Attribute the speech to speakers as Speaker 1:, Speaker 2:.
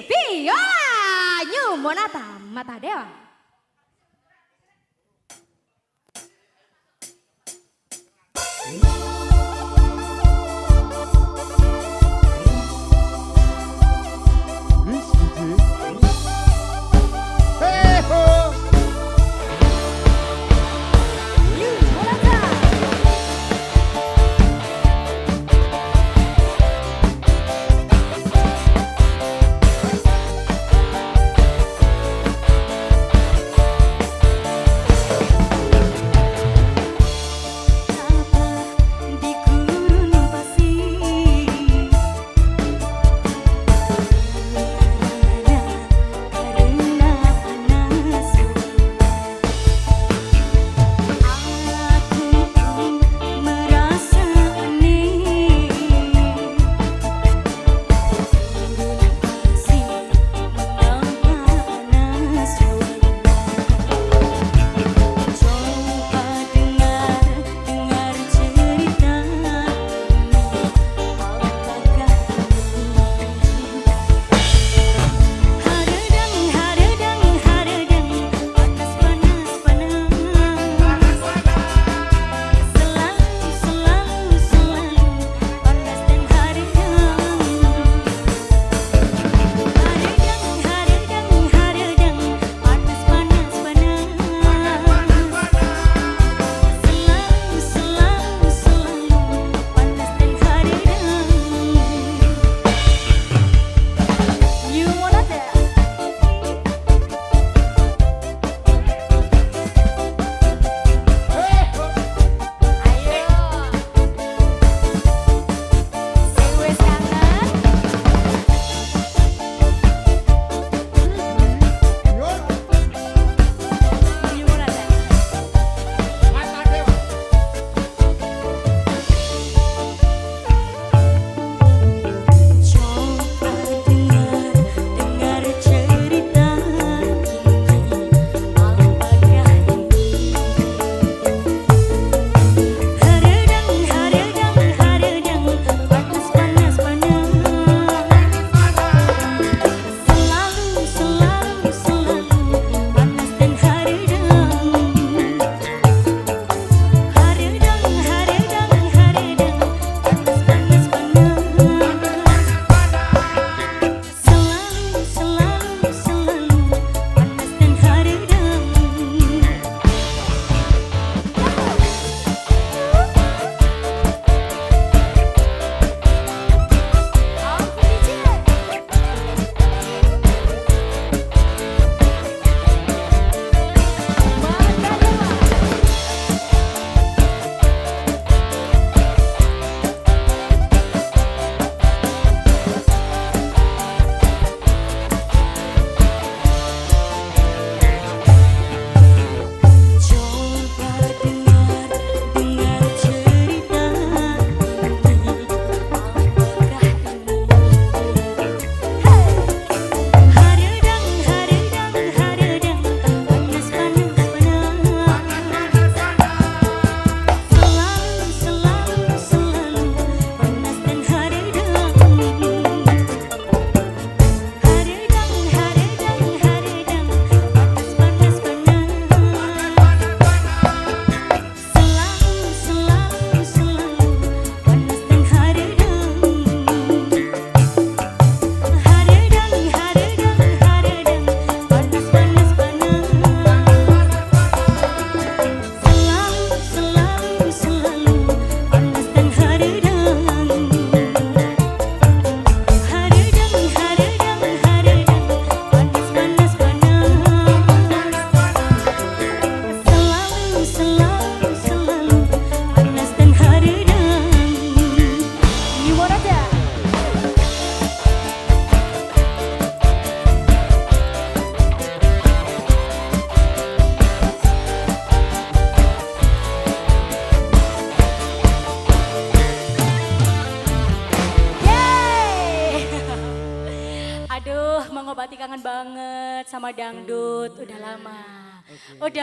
Speaker 1: Viola New Monata Mata Dewa.
Speaker 2: Aduh, mengobati kangen banget sama dangdut. Udah lama. Udah